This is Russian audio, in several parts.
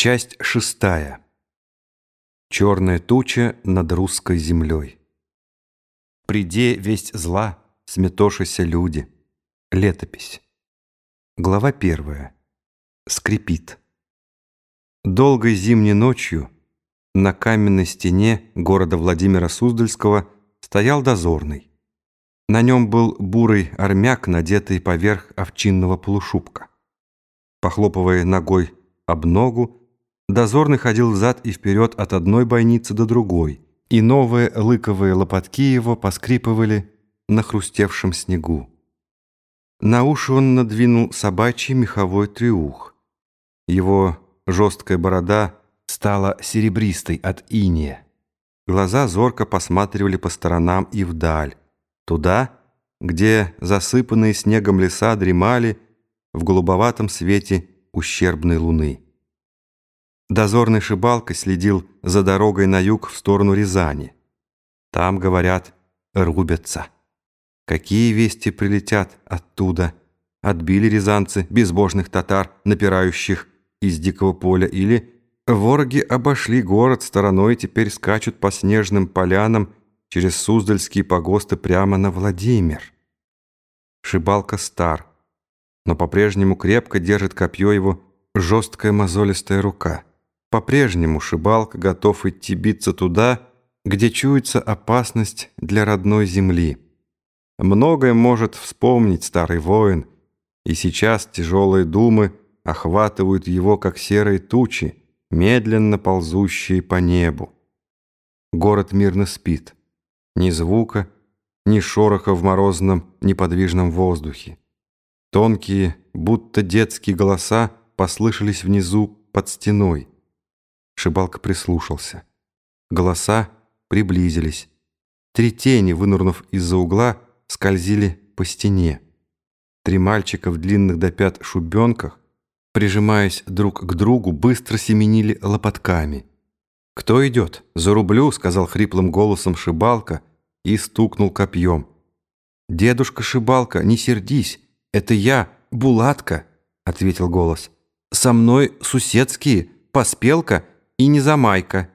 Часть шестая. Черная туча над русской землей. Приде весть зла, сметошися люди. Летопись. Глава первая. Скрипит. Долгой зимней ночью на каменной стене города Владимира Суздальского стоял дозорный. На нем был бурый армяк, надетый поверх овчинного полушубка. Похлопывая ногой об ногу, Дозорный ходил взад и вперед от одной бойницы до другой, и новые лыковые лопатки его поскрипывали на хрустевшем снегу. На уши он надвинул собачий меховой трюх. Его жесткая борода стала серебристой от иния. Глаза зорко посматривали по сторонам и вдаль, туда, где засыпанные снегом леса дремали в голубоватом свете ущербной луны. Дозорный Шибалка следил за дорогой на юг в сторону Рязани. Там, говорят, рубятся. Какие вести прилетят оттуда? Отбили рязанцы безбожных татар, напирающих из дикого поля, или вороги обошли город стороной и теперь скачут по снежным полянам через Суздальские погосты прямо на Владимир. Шибалка стар, но по-прежнему крепко держит копье его жесткая мозолистая рука. По-прежнему Шибалка готов идти биться туда, где чуется опасность для родной земли. Многое может вспомнить старый воин, и сейчас тяжелые думы охватывают его, как серые тучи, медленно ползущие по небу. Город мирно спит. Ни звука, ни шороха в морозном неподвижном воздухе. Тонкие, будто детские голоса послышались внизу под стеной. Шибалка прислушался. Голоса приблизились. Три тени, вынурнув из-за угла, скользили по стене. Три мальчика в длинных до пят шубенках, прижимаясь друг к другу, быстро семенили лопатками. «Кто идет? За рублю!» — сказал хриплым голосом Шибалка и стукнул копьем. «Дедушка Шибалка, не сердись! Это я, Булатка!» — ответил голос. «Со мной суседские, Поспелка и не замайка.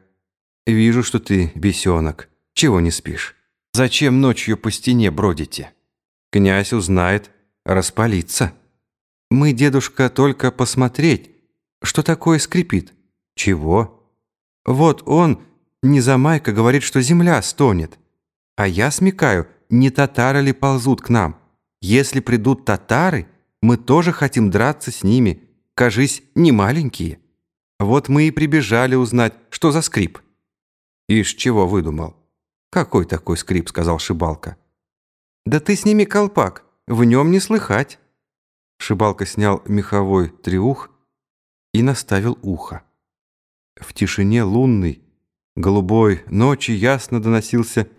Вижу, что ты бесенок. Чего не спишь? Зачем ночью по стене бродите? Князь узнает, распалится. Мы, дедушка, только посмотреть, что такое скрипит. Чего? Вот он, не замайка, говорит, что земля стонет. А я смекаю, не татары ли ползут к нам. Если придут татары, мы тоже хотим драться с ними. Кажись, не маленькие. Вот мы и прибежали узнать, что за скрип. Ишь, чего выдумал? Какой такой скрип, сказал Шибалка. Да ты сними колпак, в нем не слыхать. Шибалка снял меховой триух и наставил ухо. В тишине лунной, голубой ночи ясно доносился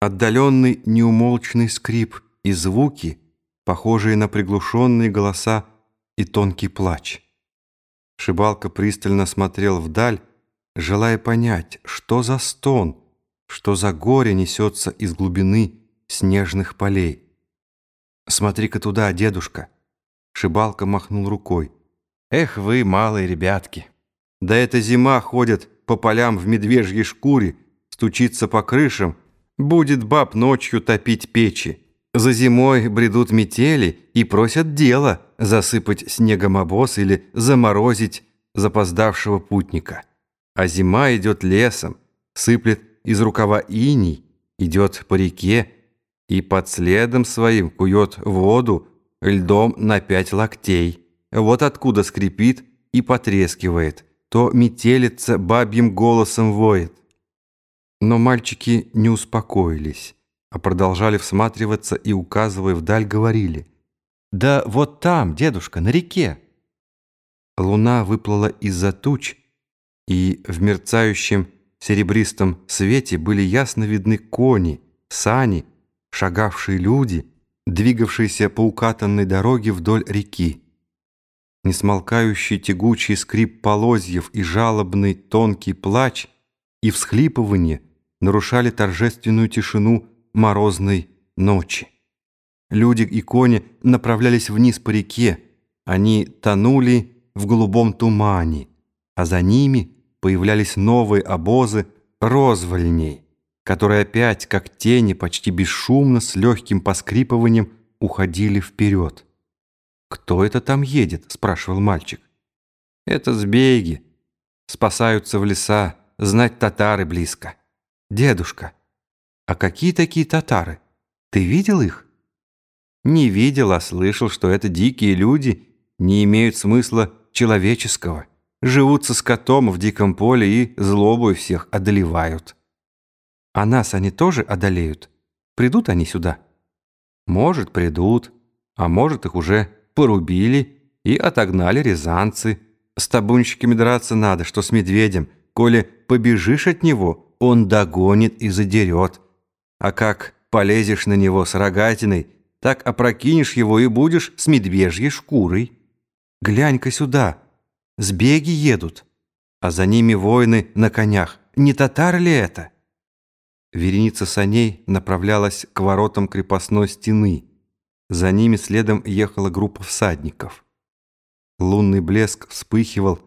отдаленный неумолчный скрип и звуки, похожие на приглушенные голоса и тонкий плач. Шибалка пристально смотрел вдаль, желая понять, что за стон, что за горе несется из глубины снежных полей. «Смотри-ка туда, дедушка!» Шибалка махнул рукой. «Эх вы, малые ребятки! Да эта зима ходит по полям в медвежьей шкуре, стучится по крышам, будет баб ночью топить печи. За зимой бредут метели и просят дело засыпать снегом обоз или заморозить запоздавшего путника. А зима идет лесом, сыплет из рукава иней, идет по реке и под следом своим кует воду льдом на пять локтей. Вот откуда скрипит и потрескивает, то метелица бабьим голосом воет. Но мальчики не успокоились а продолжали всматриваться и, указывая вдаль, говорили. «Да вот там, дедушка, на реке!» Луна выплыла из-за туч, и в мерцающем серебристом свете были ясно видны кони, сани, шагавшие люди, двигавшиеся по укатанной дороге вдоль реки. Несмолкающий тягучий скрип полозьев и жалобный тонкий плач и всхлипывание нарушали торжественную тишину морозной ночи. Люди и кони направлялись вниз по реке. Они тонули в голубом тумане. а за ними появлялись новые обозы розвольней, которые опять, как тени, почти бесшумно, с легким поскрипыванием уходили вперед. «Кто это там едет?» — спрашивал мальчик. «Это сбеги. Спасаются в леса. Знать татары близко. Дедушка, а какие такие татары? Ты видел их?» «Не видел, а слышал, что это дикие люди, не имеют смысла человеческого, живут со скотом в диком поле и злобой всех одолевают. А нас они тоже одолеют? Придут они сюда?» «Может, придут, а может, их уже порубили и отогнали рязанцы. С табунщиками драться надо, что с медведем. Коли побежишь от него, он догонит и задерет. А как полезешь на него с рогатиной, так опрокинешь его и будешь с медвежьей шкурой. Глянь-ка сюда, сбеги едут, а за ними воины на конях. Не татар ли это?» Вереница саней направлялась к воротам крепостной стены. За ними следом ехала группа всадников. Лунный блеск вспыхивал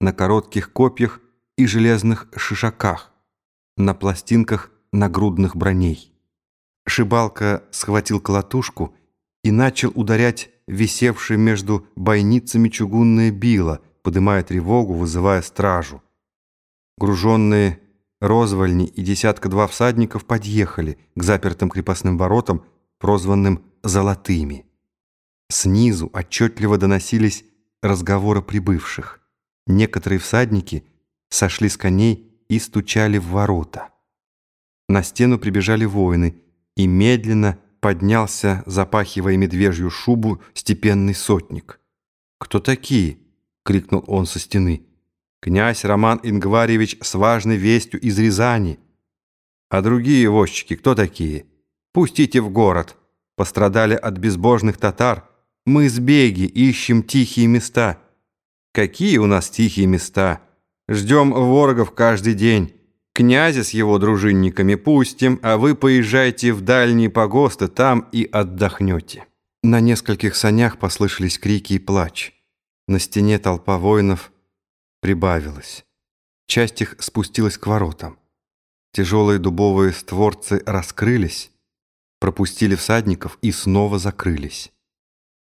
на коротких копьях и железных шишаках, на пластинках нагрудных броней. Шибалка схватил колотушку и начал ударять висевшее между бойницами чугунное било, подымая тревогу, вызывая стражу. Груженные розвольни и десятка-два всадников подъехали к запертым крепостным воротам, прозванным золотыми. Снизу отчетливо доносились разговоры прибывших. Некоторые всадники сошли с коней и стучали в ворота. На стену прибежали воины, и медленно поднялся, запахивая медвежью шубу, степенный сотник. «Кто такие?» — крикнул он со стены. «Князь Роман Ингваревич с важной вестью из Рязани. А другие возчики кто такие? Пустите в город!» пострадали от безбожных татар. Мы с Беги ищем тихие места. Какие у нас тихие места? Ждем ворогов каждый день. Князя с его дружинниками пустим, а вы поезжайте в дальние погосты, там и отдохнете». На нескольких санях послышались крики и плач. На стене толпа воинов прибавилась. Часть их спустилась к воротам. Тяжелые дубовые створцы раскрылись, пропустили всадников и снова закрылись.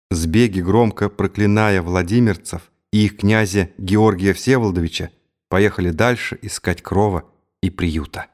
Сбеги, громко проклиная владимирцев и их князя Георгия Всеволодовича, поехали дальше искать крова и приюта.